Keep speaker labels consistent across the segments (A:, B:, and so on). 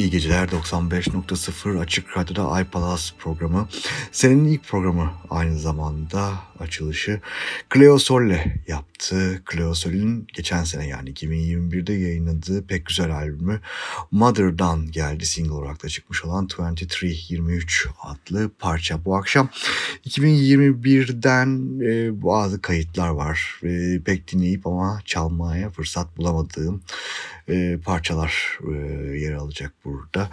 A: İyi geceler 95.0 Açık Radyo'da iPalaz programı. Senin ilk programı aynı zamanda açılışı Cleo Sol'le yaptı. Cleo Sol'ün geçen sene yani 2021'de yayınladığı pek güzel albümü Mother'dan geldi. Single olarak da çıkmış olan 23-23 adlı parça. Bu akşam 2021'den e, bazı kayıtlar var. E, pek dinleyip ama çalmaya fırsat bulamadığım e, parçalar e, yer alacak burada.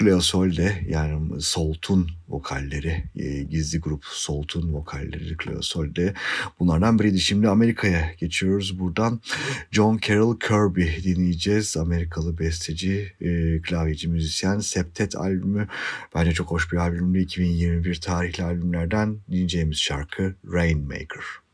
A: Cleo Sol de yani Solt'un vokalleri, e, gizli grup Solt'un vokalleri Cleo Sol de bunlardan biriydi. Şimdi Amerika'ya geçiyoruz. Buradan John Carroll Kirby dinleyeceğiz. Amerikalı besteci, e, klavyeci, müzisyen. Septet albümü bence çok hoş bir albümdü. 2021 tarihli albümlerden dinleyeceğimiz şarkı Rainmaker.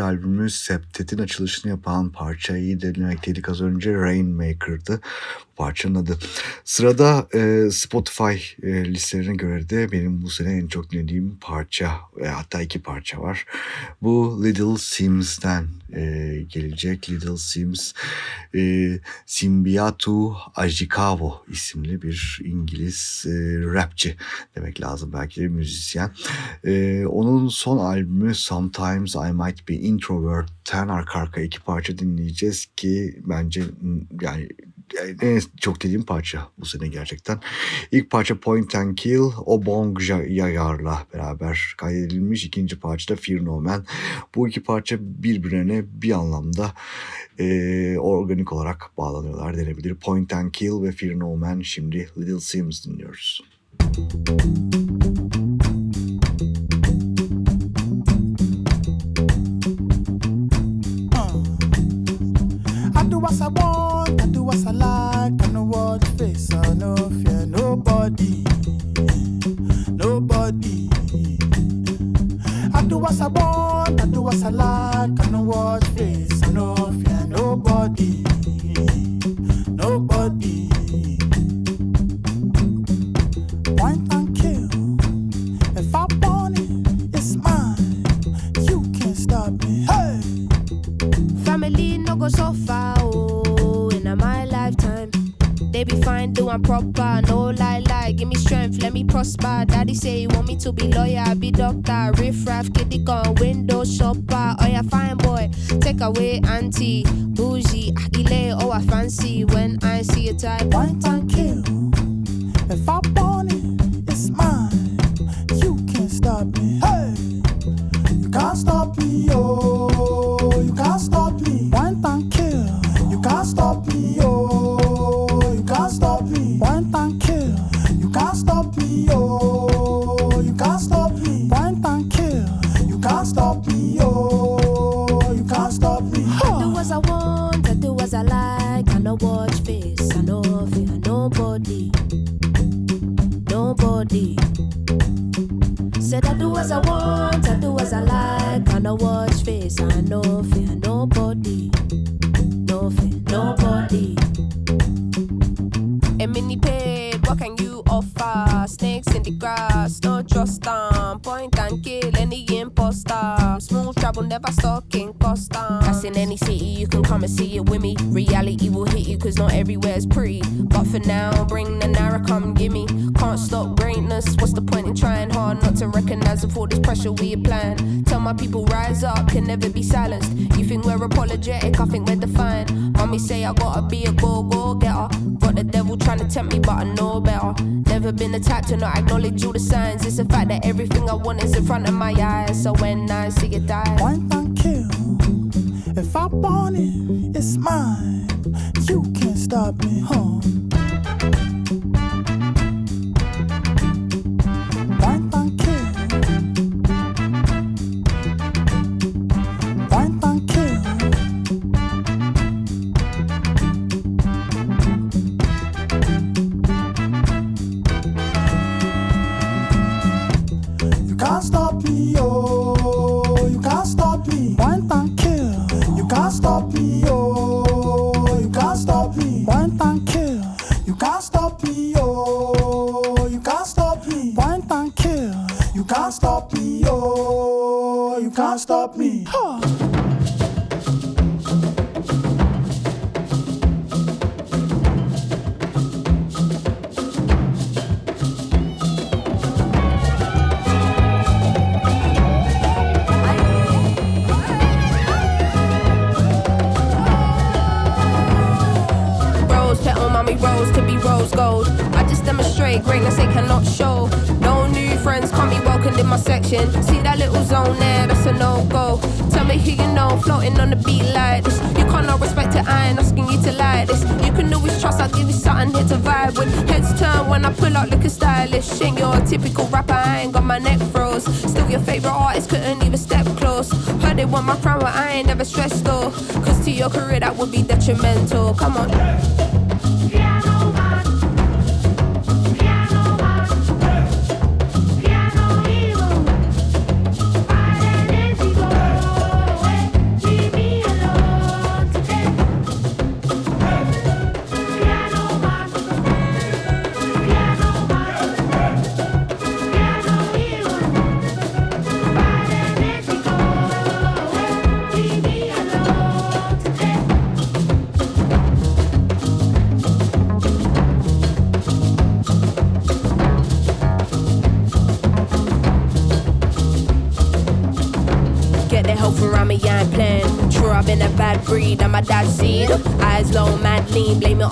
A: 2021 albümü Septet'in açılışını yapan parçayı dinlemekteydik az önce Rainmaker'dı bu parçanın adı. Sırada e, Spotify e, listelerine göre de benim bu sene en çok dinlediğim parça e, hatta iki parça var. Bu Little Sims'ten e, gelecek Little Sims e, Simbiatu Ajikawa isimli bir İngiliz e, rapçi demek lazım belki de müzisyen. E, onun son albümü Sometimes I Might Be Introvert'ten arka arka iki parça dinleyeceğiz ki bence yani en çok dediğim parça bu sene gerçekten. İlk parça Point and Kill Obong Yayar'la beraber kaydedilmiş. İkinci parça da Fear No Man. Bu iki parça birbirine bir anlamda e, organik olarak bağlanıyorlar denebilir. Point and Kill ve Fear No Man şimdi Little Sims dinliyoruz.
B: I what I want, I do what I like, I know what face, I no fear nobody, nobody. I do what I want, I do what I like, I know what face, I no fear nobody, nobody.
C: Be fine, doing proper, no lie, lie. Give me strength, let me prosper. Daddy say he want me to be lawyer, be doctor. Riff raff, kitty gun, window shopper. Oh yeah, fine boy, take away auntie, bougie, agile, oh I fancy. When I see a type,
B: Point and kill.
C: Gotta be a go go getter. Got the devil trying to tempt me, but I know better. Never been the type to not acknowledge all the signs. It's a fact that everything I want is in front of my eyes. So when I see it die,
B: One and kill. If I want it, it's mine. You can't stop me, huh?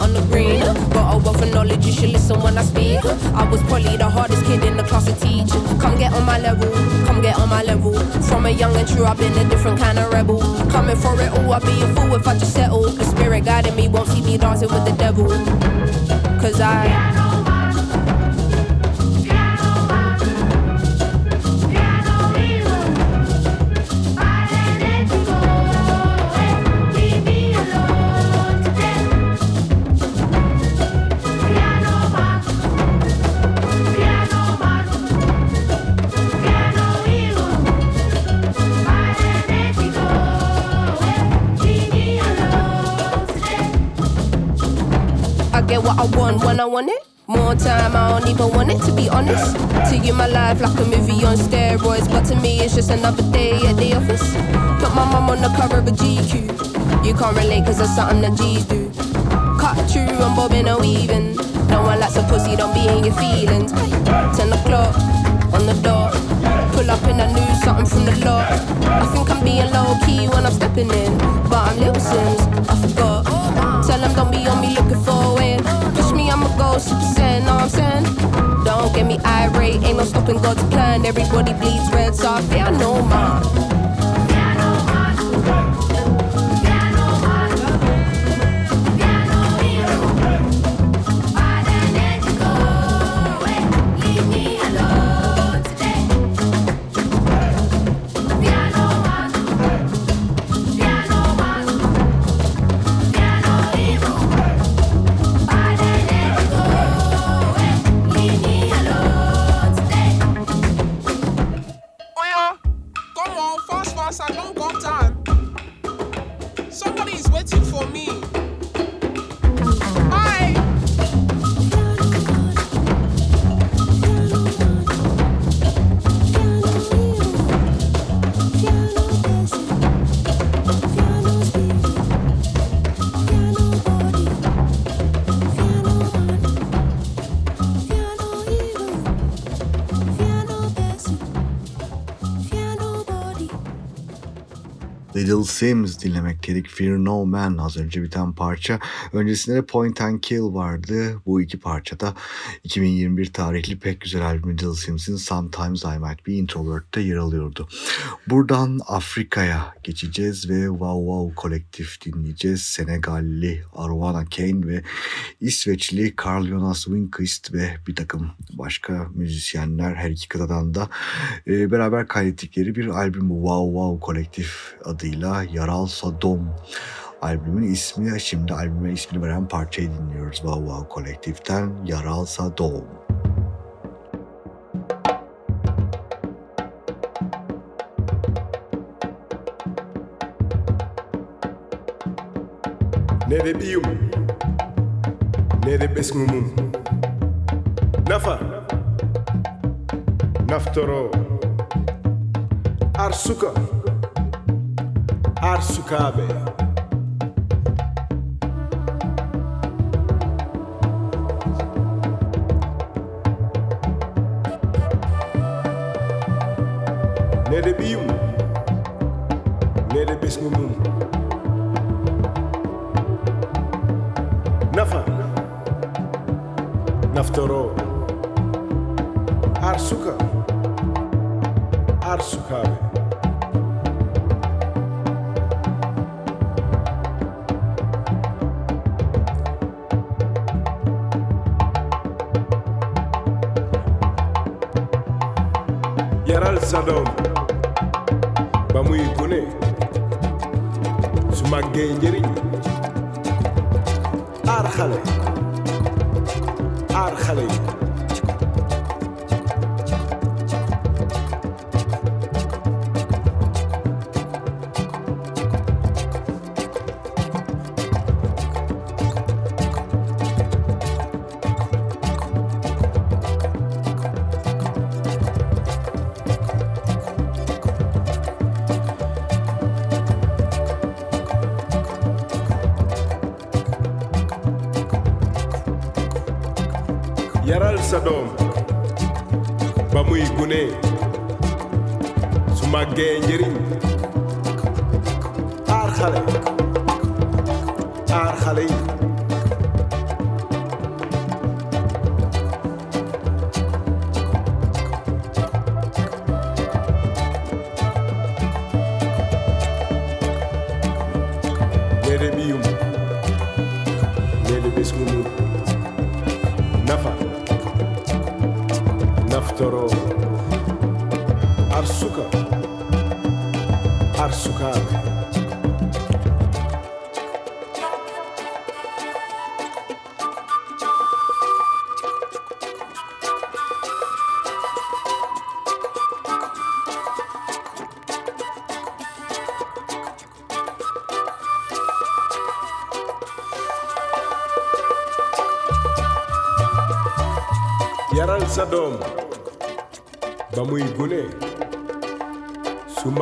C: On the green. Got a wealth of knowledge, you should listen when I speak. I was probably the hardest kid in the class to teach. Come get on my level, come get on my level. From a young and true, I've been a different kind of rebel. Coming for it all, I'd be a fool if I just settle. The spirit guiding me won't see me dancing with the devil. Cause I. To you, my life like a movie on steroids, but to me, it's just another day at the office. Put my mum on the cover of a GQ. You can't relate, cause that's something that G's do. Cut through, I'm bobbing or weaving. No one likes a pussy, don't be in your feelings. 10 o'clock on the dot. Pull up in a new something from the lot. I think I'm being low key when I'm stepping in, but I'm Lil Sims, I forgot. Tell them don't be on me looking for win. Push me, stopping God's plan. Everybody bleeds red, so I fear no man.
A: Little Sims dinlemekteydik. Fear No Man az önce biten parça. Öncesinde de Point and Kill vardı. Bu iki parça da 2021 tarihli pek güzel albüm Little Sims'in Sometimes I Might Be Introvert'te yer alıyordu. Buradan Afrika'ya geçeceğiz ve Wow Wow kolektif dinleyeceğiz. Senegalli Arwana Kane ve İsveçli Carl Jonas Winkist ve bir takım başka müzisyenler her iki kıtadan da e, beraber kaydettikleri bir albüm Wow Wow kolektif adıyla Yaral Sodom albümün ismi şimdi albüme ismini veren parçayı dinliyoruz Wow Wow kolektiften Yaral Sodom.
D: Nede ɓiyum nede ɓesgu mum nafa. Naftoro. Ar suka ngeen jëriñ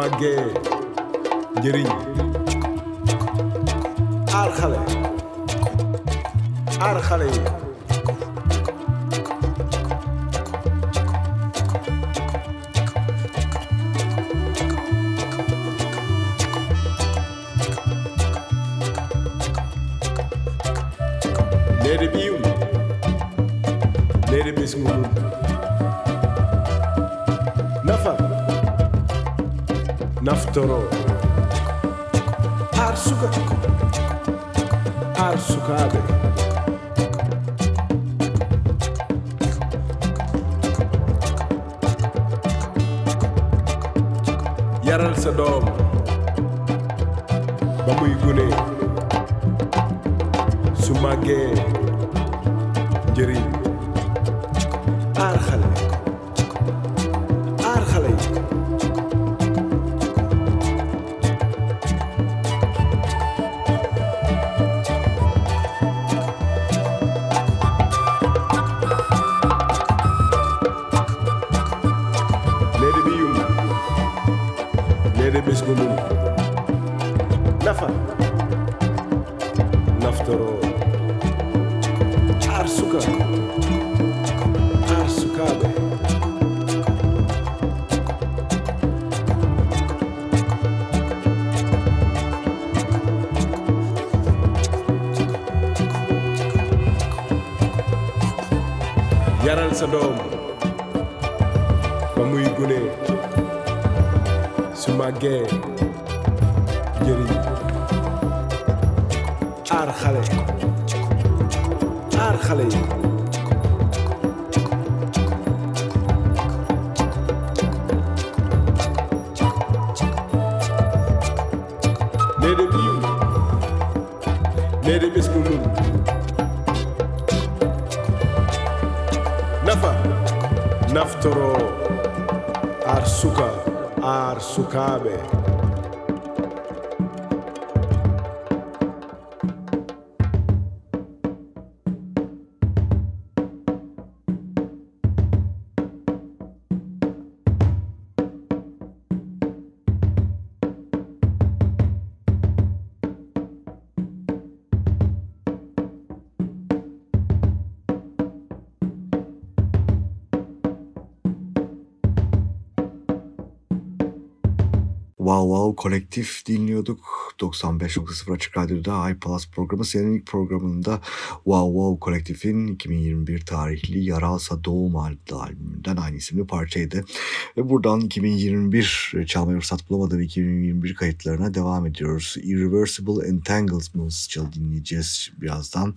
D: màggee njëriñ. Aar xale xale yi.
A: Amsterdam. Kolektif dinliyorduk. 95.0 Açık Radyo'da iPlus programı senin ilk programında Wow Wow Kolektif'in 2021 tarihli Yaralsa Doğum albümünden aynı isimli parçaydı. Ve buradan 2021 çalmaya fırsat bulamadığım 2021 kayıtlarına devam ediyoruz. Irreversible Entanglements çal dinleyeceğiz birazdan.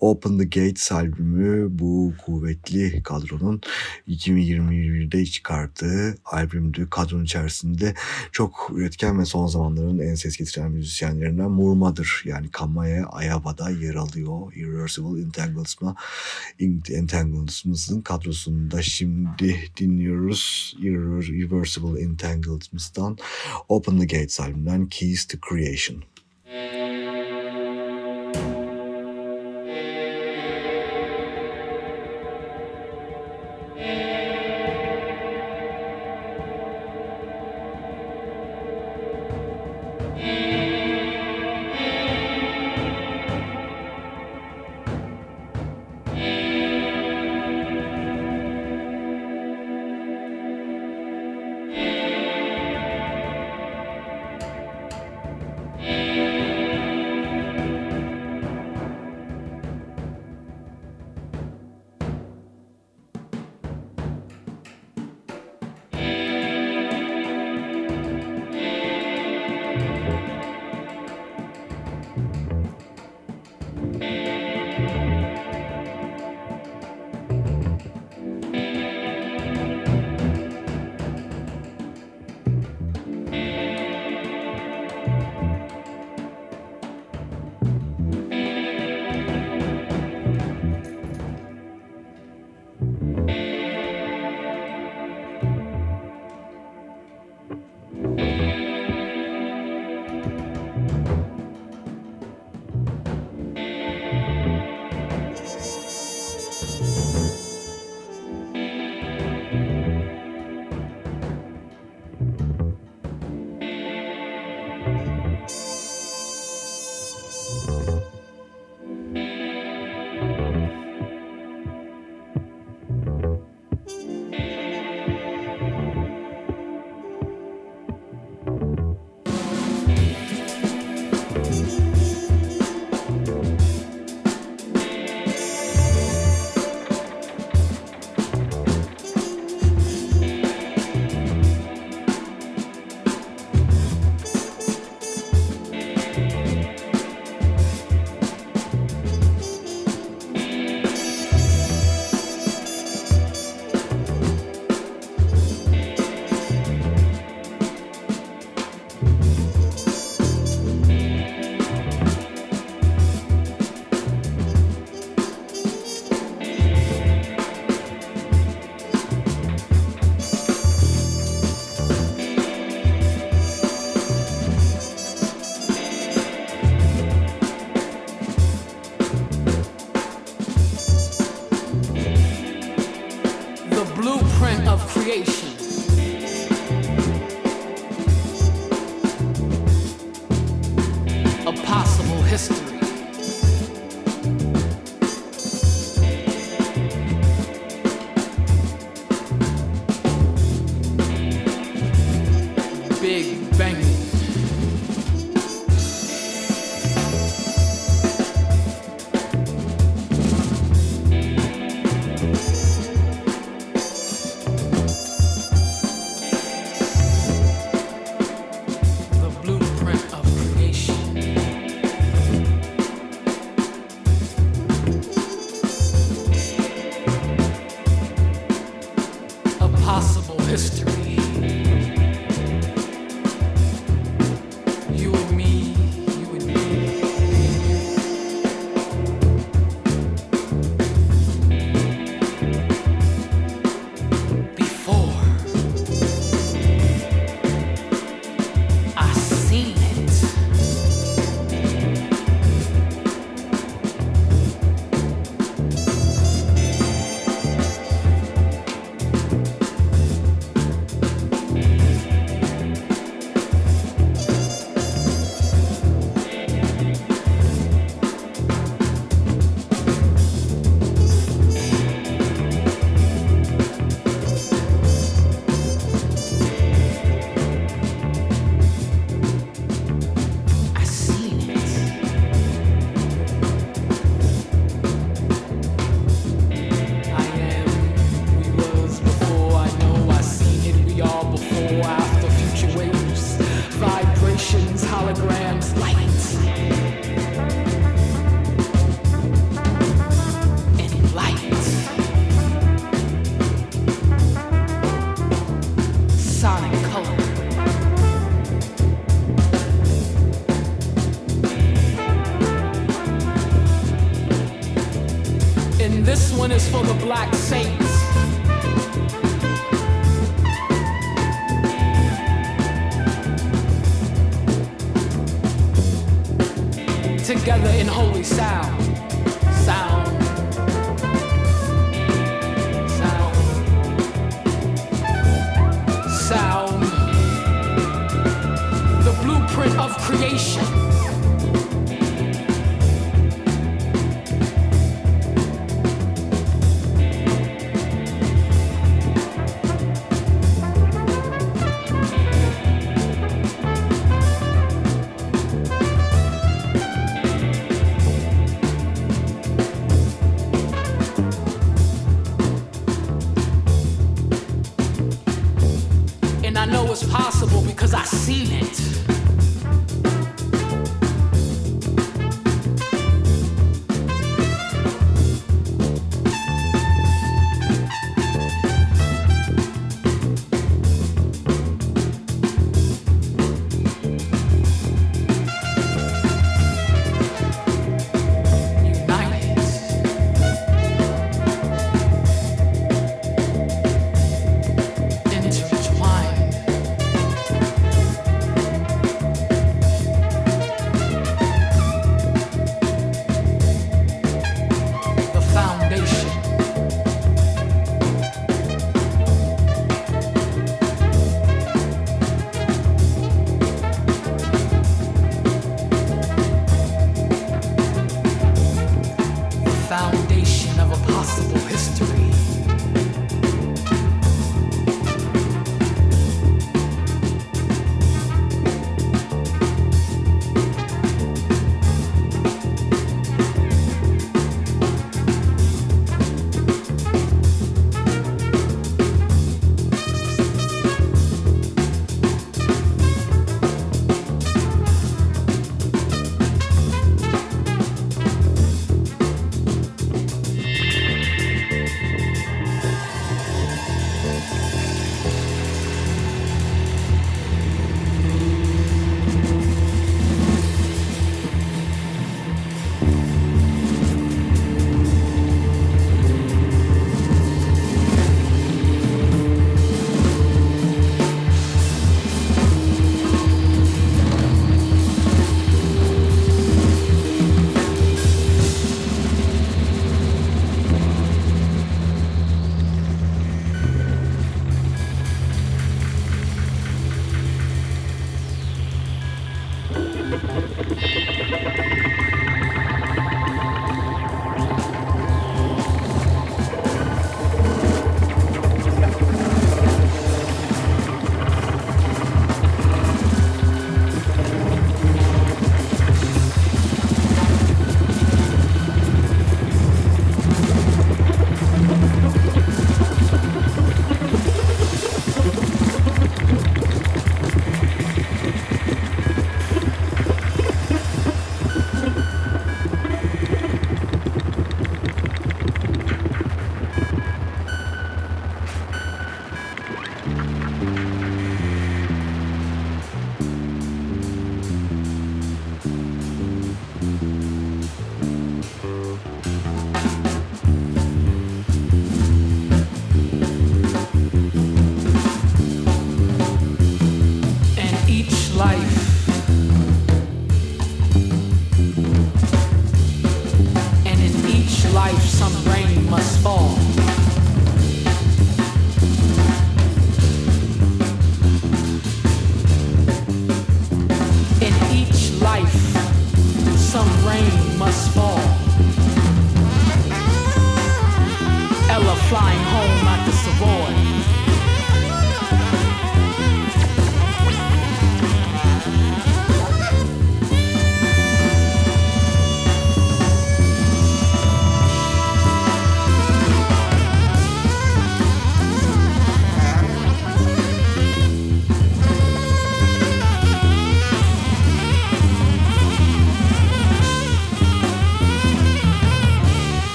A: Open the Gates albümü bu kuvvetli kadronun 2021'de çıkarttığı albümdü. Kadronun içerisinde çok üretken ve son zamanların en ses getiren müzisyenlerinden Murma'dır. Yani Kamaya Ayava'da yer alıyor. Irreversible Entanglements Entanglements'ın kadrosunda şimdi dinliyoruz. Irreversible Entanglements'tan Open the Gates albümünden Keys to Creation.
E: sound.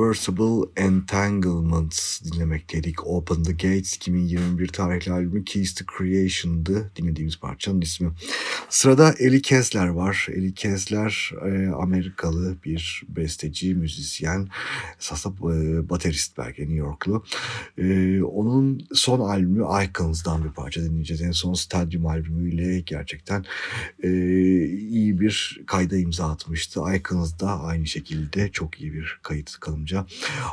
A: Irreversible Entanglements dinlemekteydik. Open the Gates 2021 tarihli albümü Keys to Creation'dı dinlediğimiz parçanın ismi. Sırada Eli Kessler var. Eli Kessler e, Amerikalı bir besteci, müzisyen, esasında e, baterist belki New Yorklu. E, onun son albümü Icons'dan bir parça dinleyeceğiz. En son Stadium albümüyle gerçekten e, iyi bir kayda imza atmıştı. Icons'da aynı şekilde çok iyi bir kayıt kalınca.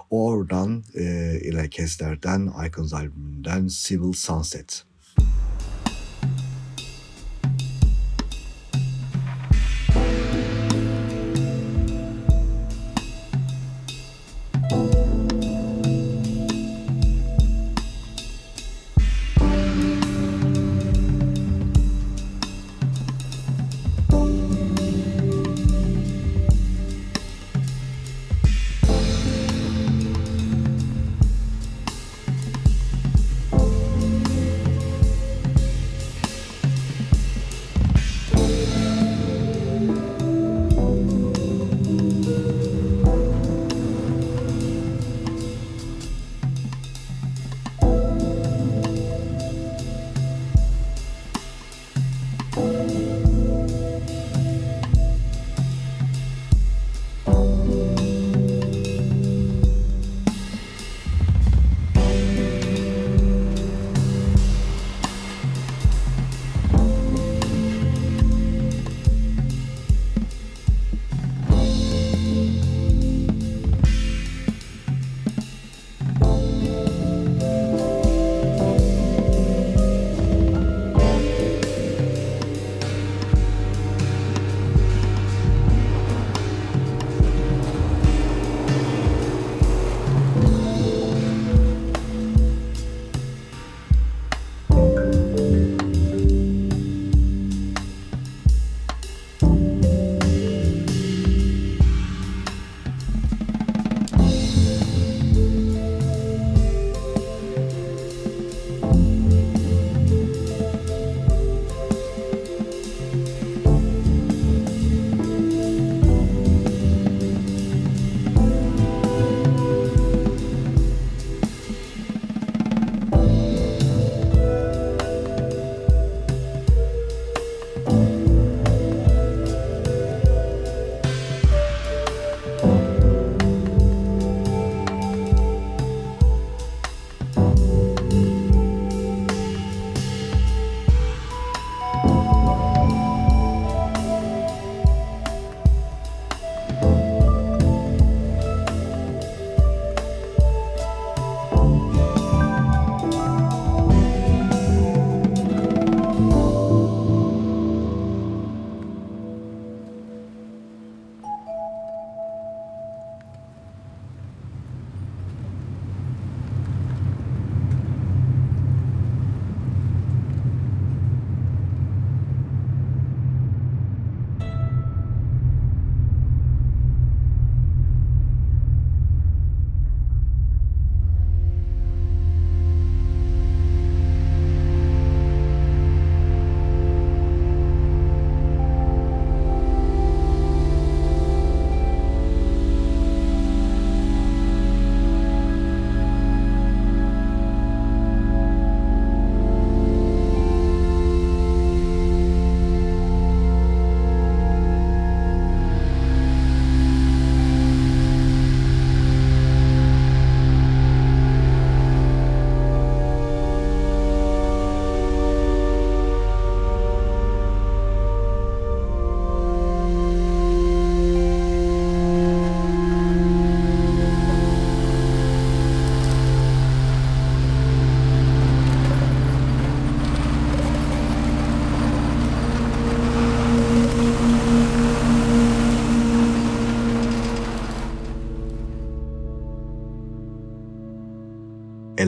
A: Oradan e, Eli Kessler'den Icons albümünden Civil Sunset.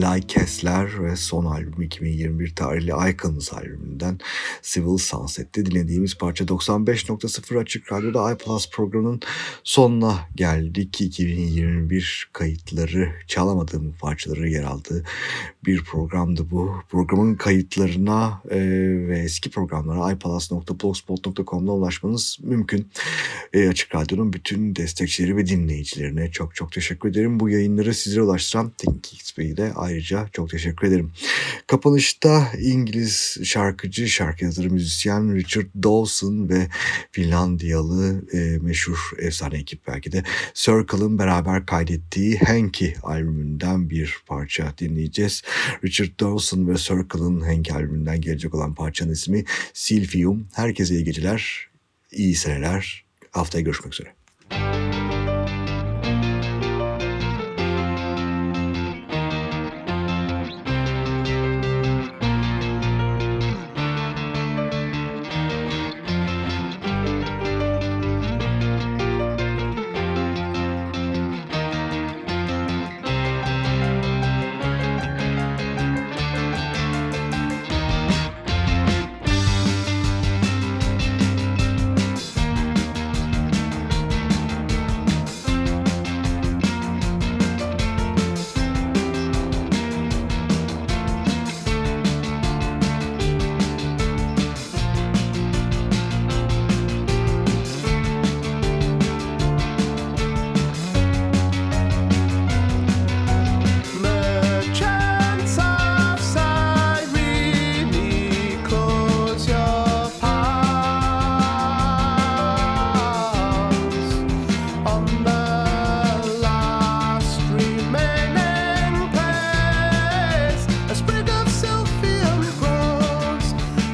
A: Eli Kessler ve son albüm 2021 tarihli Icons albümünden Civil Sunset'te dinlediğimiz parça 95.0 Açık Radyo'da iPlus programının sonuna geldik. 2021 kayıtları çalamadığım parçaları yer aldığı bir programdı bu. Programın kayıtlarına e, ve eski programlara iPlus.blogspot.com'da ulaşmanız mümkün. E, Açık Radyo'nun bütün destekçileri ve dinleyicilerine çok çok teşekkür ederim. Bu yayınları sizlere ulaştıran Think XP'yi de ayrıca çok teşekkür ederim. Kapanışta İngiliz şarkıcı, şarkı yazarı, müzisyen Richard Dawson ve Finlandiyalı e, meşhur efsane ekip belki de Circle'ın beraber kaydettiği Hanky albümünden bir parça dinleyeceğiz. Richard Dawson ve Circle'ın Hanky albümünden gelecek olan parçanın ismi Silphium. Herkese iyi geceler, iyi seneler. Haftaya görüşmek üzere.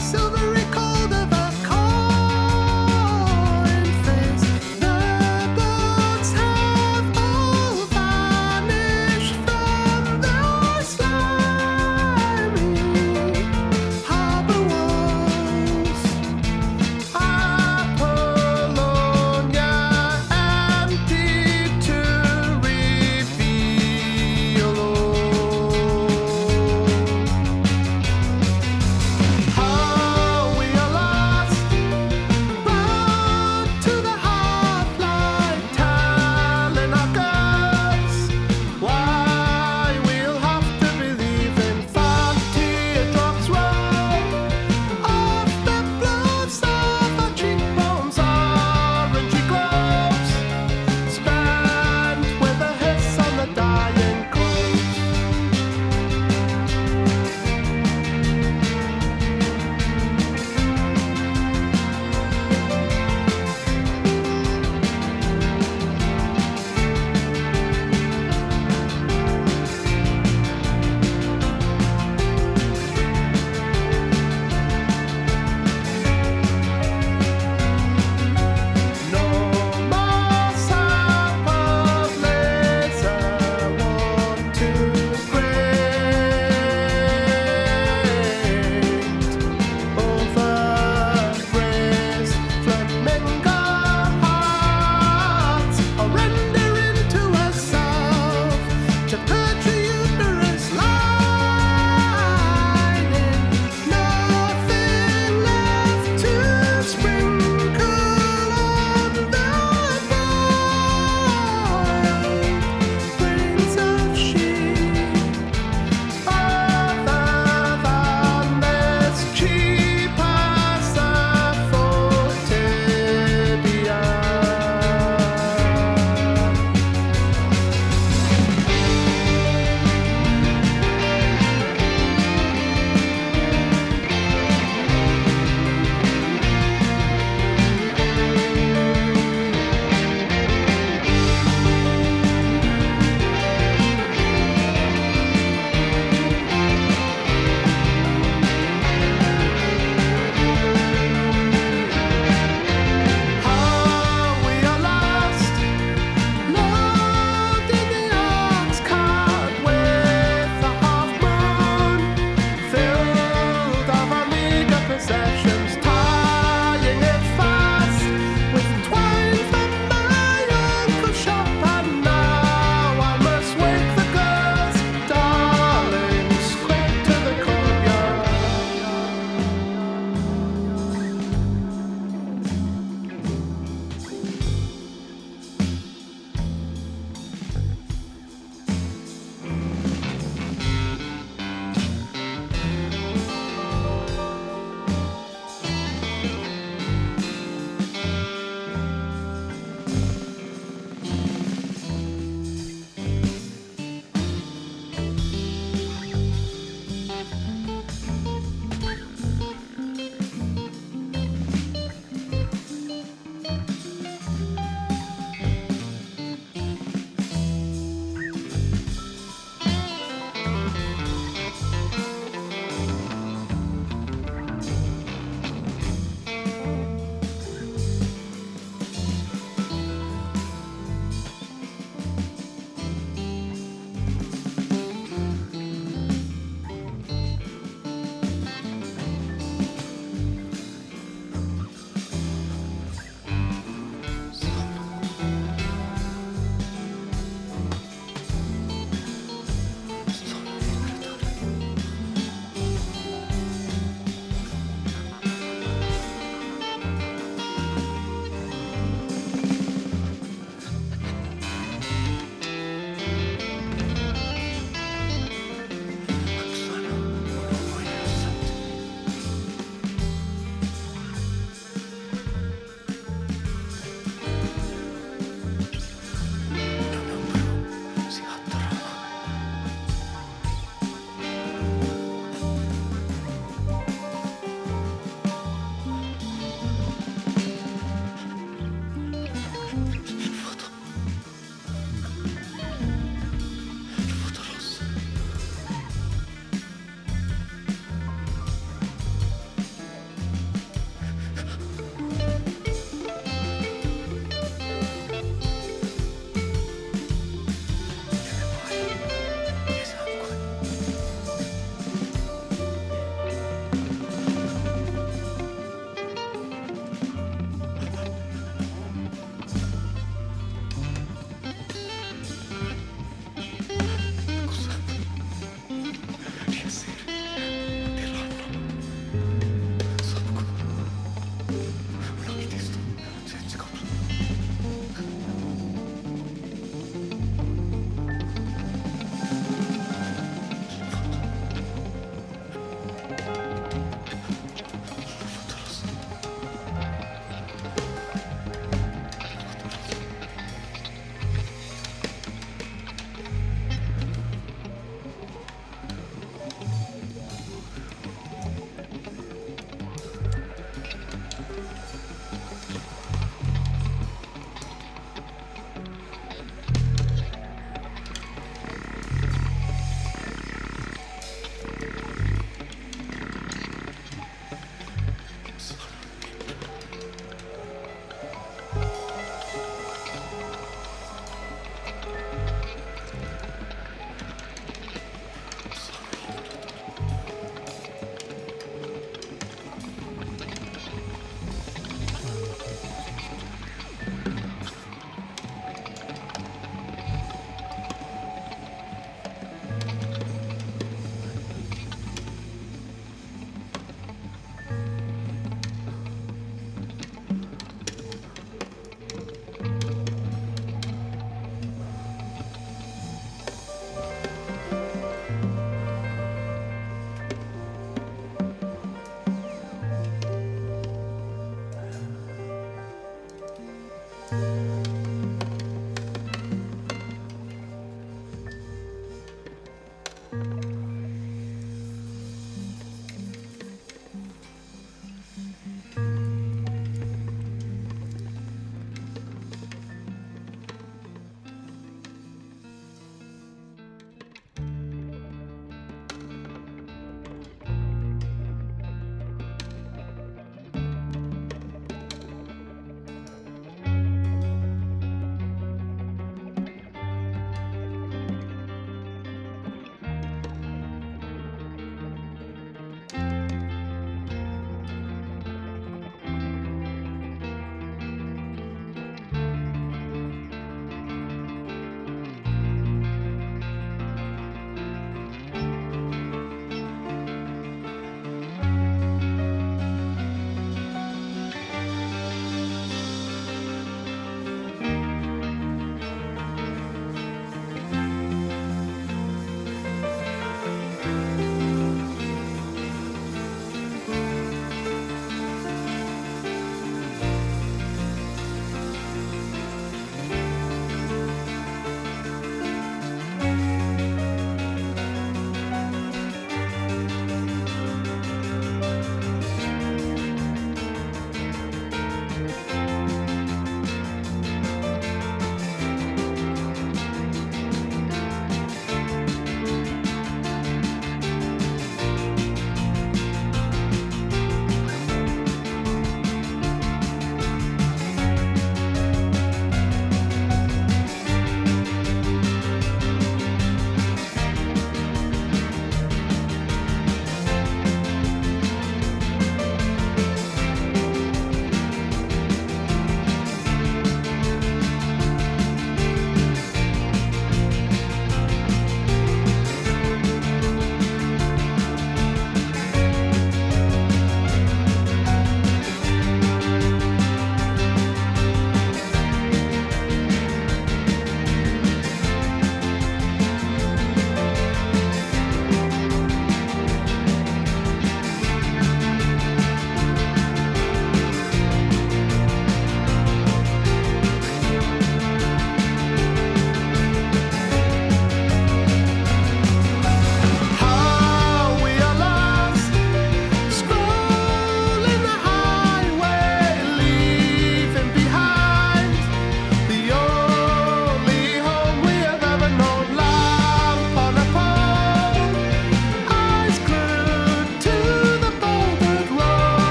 F: silver.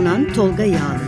F: Sunan Tolga Yağlı.